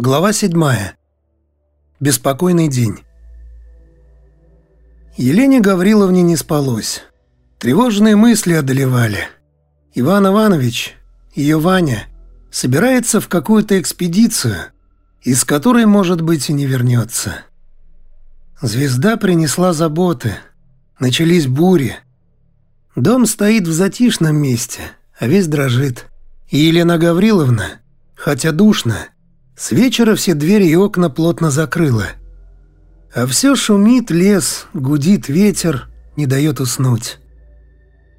Глава 7. Беспокойный день. Елене Гавриловне не спалось. Тревожные мысли одолевали. Иван Иванович, ее Ваня, собирается в какую-то экспедицию, из которой, может быть, и не вернется. Звезда принесла заботы. Начались бури. Дом стоит в затишном месте, а весь дрожит. И Елена Гавриловна, хотя душно, с вечера все двери и окна плотно закрыла. А все шумит лес, гудит ветер, не дает уснуть.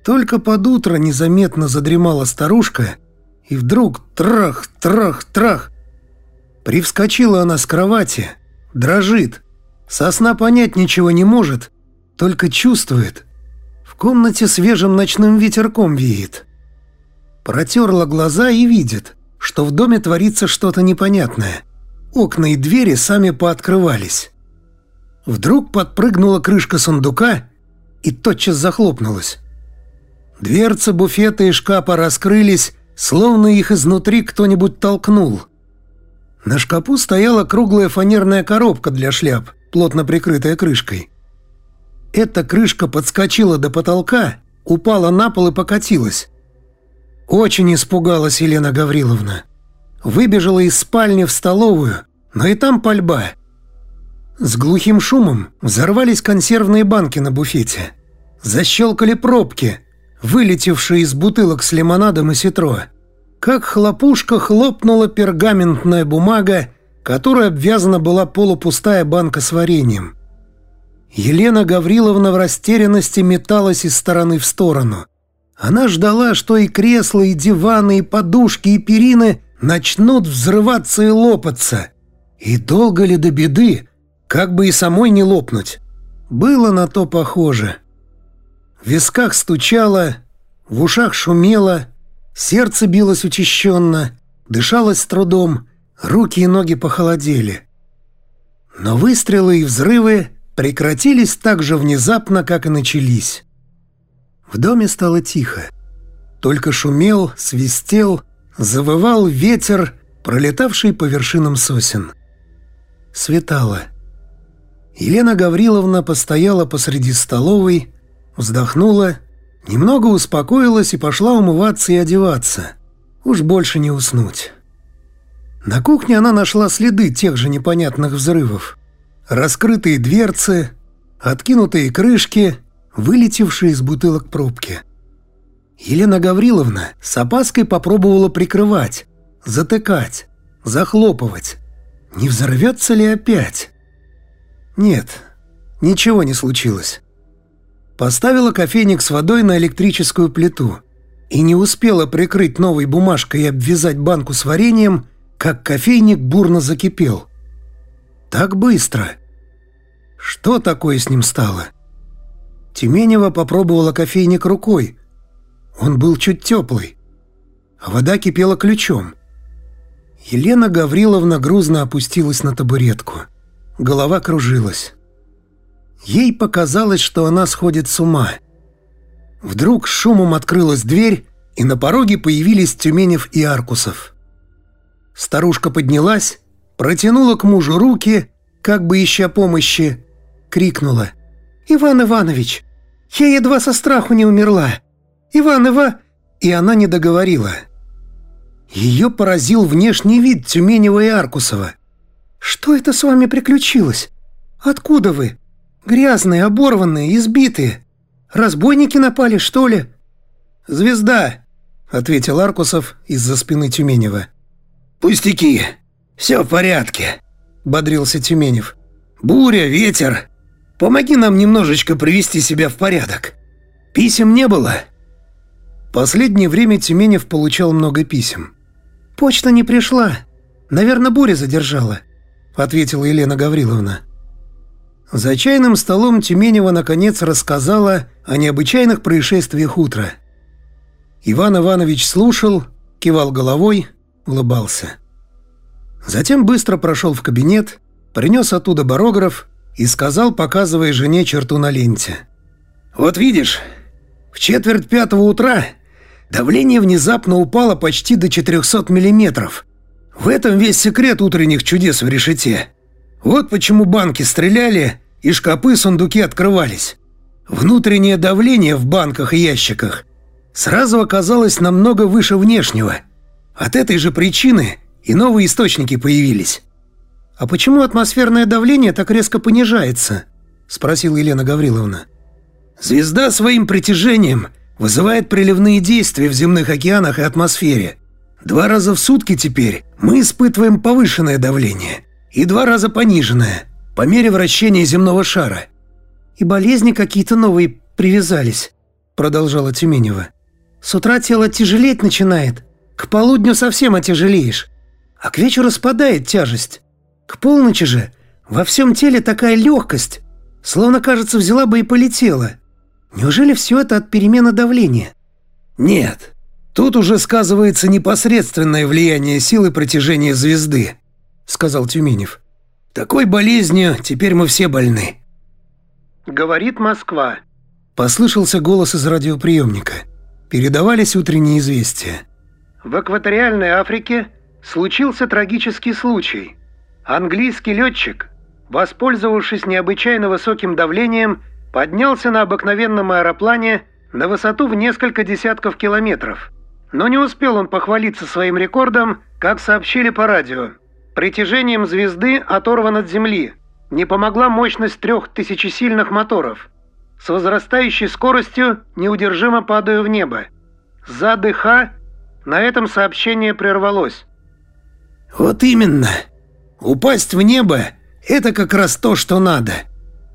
Только под утро незаметно задремала старушка, и вдруг трах, трах, трах. Привскочила она с кровати, дрожит, сосна понять ничего не может, только чувствует. В комнате свежим ночным ветерком веет. Протерла глаза и видит – что в доме творится что-то непонятное. Окна и двери сами пооткрывались. Вдруг подпрыгнула крышка сундука и тотчас захлопнулась. Дверцы буфета и шкафа раскрылись, словно их изнутри кто-нибудь толкнул. На шкафу стояла круглая фанерная коробка для шляп, плотно прикрытая крышкой. Эта крышка подскочила до потолка, упала на пол и покатилась. Очень испугалась Елена Гавриловна. Выбежала из спальни в столовую, но и там пальба. С глухим шумом взорвались консервные банки на буфете. Защелкали пробки, вылетевшие из бутылок с лимонадом и ситро. Как хлопушка хлопнула пергаментная бумага, которой обвязана была полупустая банка с вареньем. Елена Гавриловна в растерянности металась из стороны в сторону – она ждала, что и кресла, и диваны, и подушки, и перины начнут взрываться и лопаться. И долго ли до беды, как бы и самой не лопнуть. Было на то похоже. В висках стучало, в ушах шумело, сердце билось учащенно, дышалось с трудом, руки и ноги похолодели. Но выстрелы и взрывы прекратились так же внезапно, как и начались. В доме стало тихо. Только шумел, свистел, завывал ветер, пролетавший по вершинам сосен. Светало. Елена Гавриловна постояла посреди столовой, вздохнула, немного успокоилась и пошла умываться и одеваться. Уж больше не уснуть. На кухне она нашла следы тех же непонятных взрывов. Раскрытые дверцы, откинутые крышки — вылетевшие из бутылок пробки. Елена Гавриловна с опаской попробовала прикрывать, затыкать, захлопывать. Не взорвется ли опять? Нет, ничего не случилось. Поставила кофейник с водой на электрическую плиту и не успела прикрыть новой бумажкой и обвязать банку с вареньем, как кофейник бурно закипел. Так быстро. Что такое с ним стало? — Тюменева попробовала кофейник рукой. Он был чуть теплый, а вода кипела ключом. Елена Гавриловна грузно опустилась на табуретку. Голова кружилась. Ей показалось, что она сходит с ума. Вдруг шумом открылась дверь, и на пороге появились Тюменев и Аркусов. Старушка поднялась, протянула к мужу руки, как бы ища помощи, крикнула. «Иван Иванович, я едва со страху не умерла. Иван, Ива...» И она не договорила. Ее поразил внешний вид Тюменева и Аркусова. «Что это с вами приключилось? Откуда вы? Грязные, оборванные, избитые. Разбойники напали, что ли?» «Звезда», — ответил Аркусов из-за спины Тюменева. «Пустяки. Все в порядке», — бодрился Тюменев. «Буря, ветер. Помоги нам немножечко привести себя в порядок. Писем не было». Последнее время Тюменев получал много писем. «Почта не пришла. Наверное, буря задержала», — ответила Елена Гавриловна. За чайным столом Тюменева наконец рассказала о необычайных происшествиях утра. Иван Иванович слушал, кивал головой, улыбался. Затем быстро прошел в кабинет, принес оттуда барограф и сказал, показывая жене черту на ленте. «Вот видишь, в четверть пятого утра давление внезапно упало почти до 400 миллиметров. В этом весь секрет утренних чудес в решете. Вот почему банки стреляли и шкапы сундуки открывались. Внутреннее давление в банках и ящиках сразу оказалось намного выше внешнего. От этой же причины и новые источники появились. «А почему атмосферное давление так резко понижается?» – спросила Елена Гавриловна. «Звезда своим притяжением вызывает приливные действия в земных океанах и атмосфере. Два раза в сутки теперь мы испытываем повышенное давление и два раза пониженное по мере вращения земного шара. «И болезни какие-то новые привязались», – продолжала Тюменева. «С утра тело тяжелеть начинает, к полудню совсем отяжелеешь, а к вечеру спадает тяжесть. К полночи же во всем теле такая легкость, словно, кажется, взяла бы и полетела. Неужели все это от перемены давления? Нет, тут уже сказывается непосредственное влияние силы притяжения звезды, сказал Тюменев. Такой болезнью теперь мы все больны. Говорит Москва. Послышался голос из радиоприемника. Передавались утренние известия. В экваториальной Африке случился трагический случай. Английский летчик, воспользовавшись необычайно высоким давлением, поднялся на обыкновенном аэроплане на высоту в несколько десятков километров. Но не успел он похвалиться своим рекордом, как сообщили по радио. Притяжением звезды оторван от Земли. Не помогла мощность трех тысячесильных моторов. С возрастающей скоростью неудержимо падаю в небо. За дыха на этом сообщение прервалось. «Вот именно!» Упасть в небо – это как раз то, что надо.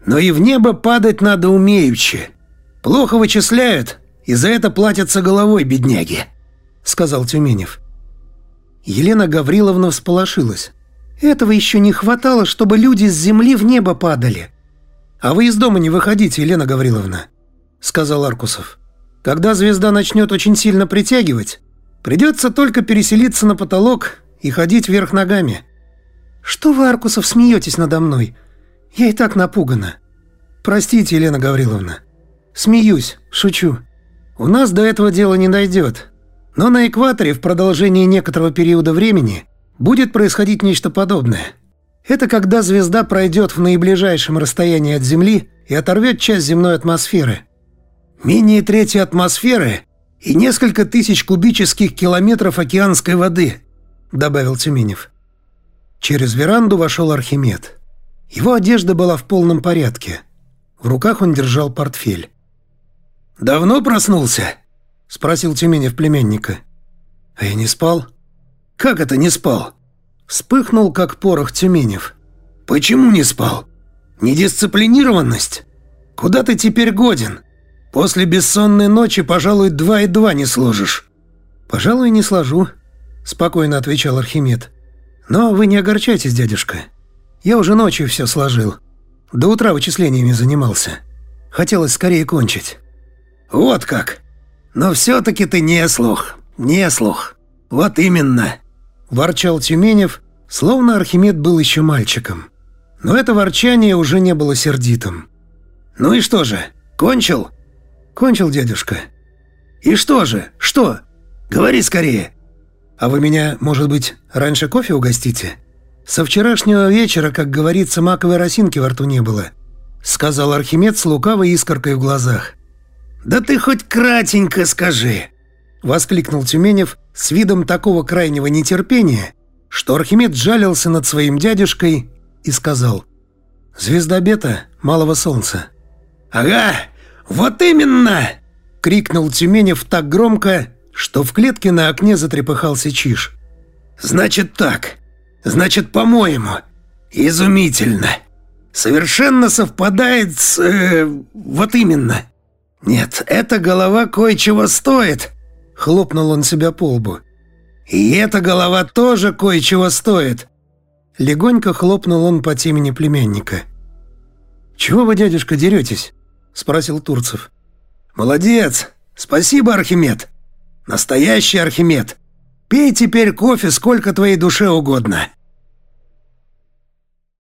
Но и в небо падать надо умеючи. Плохо вычисляют, и за это платятся головой бедняги», – сказал Тюменев. Елена Гавриловна всполошилась. «Этого еще не хватало, чтобы люди с земли в небо падали». «А вы из дома не выходите, Елена Гавриловна», – сказал Аркусов. «Когда звезда начнет очень сильно притягивать, придется только переселиться на потолок и ходить вверх ногами». «Что вы, Аркусов, смеетесь надо мной? Я и так напугана». «Простите, Елена Гавриловна. Смеюсь, шучу. У нас до этого дела не дойдет. Но на экваторе в продолжении некоторого периода времени будет происходить нечто подобное. Это когда звезда пройдет в наиближайшем расстоянии от Земли и оторвет часть земной атмосферы. Менее трети атмосферы и несколько тысяч кубических километров океанской воды», — добавил Тюменев. Через веранду вошел Архимед. Его одежда была в полном порядке. В руках он держал портфель. «Давно проснулся?» – спросил Тюменев племянника. «А я не спал?» «Как это не спал?» Вспыхнул, как порох Тюменев. «Почему не спал? Недисциплинированность? Куда ты теперь годен? После бессонной ночи, пожалуй, два и два не сложишь». «Пожалуй, не сложу», – спокойно отвечал Архимед. Но вы не огорчайтесь, дядюшка. Я уже ночью все сложил. До утра вычислениями занимался. Хотелось скорее кончить. Вот как. Но все-таки ты не слух. Не слух. Вот именно. Ворчал Тюменев, словно Архимед был еще мальчиком. Но это ворчание уже не было сердитым. «Ну и что же, кончил?» «Кончил, дядюшка». «И что же? Что? Говори скорее». А вы меня, может быть, раньше кофе угостите? Со вчерашнего вечера, как говорится, маковой росинки во рту не было», — сказал Архимед с лукавой искоркой в глазах. «Да ты хоть кратенько скажи!» — воскликнул Тюменев с видом такого крайнего нетерпения, что Архимед жалился над своим дядюшкой и сказал «Звезда бета малого солнца». «Ага, вот именно!» — крикнул Тюменев так громко, что в клетке на окне затрепыхался чиж. «Значит так. Значит, по-моему. Изумительно. Совершенно совпадает с... Э, вот именно. Нет, эта голова кое-чего стоит», — хлопнул он себя по лбу. «И эта голова тоже кое-чего стоит». Легонько хлопнул он по темени племянника. «Чего вы, дядюшка, деретесь?» — спросил Турцев. «Молодец! Спасибо, Архимед!» Настоящий Архимед. Пей теперь кофе сколько твоей душе угодно.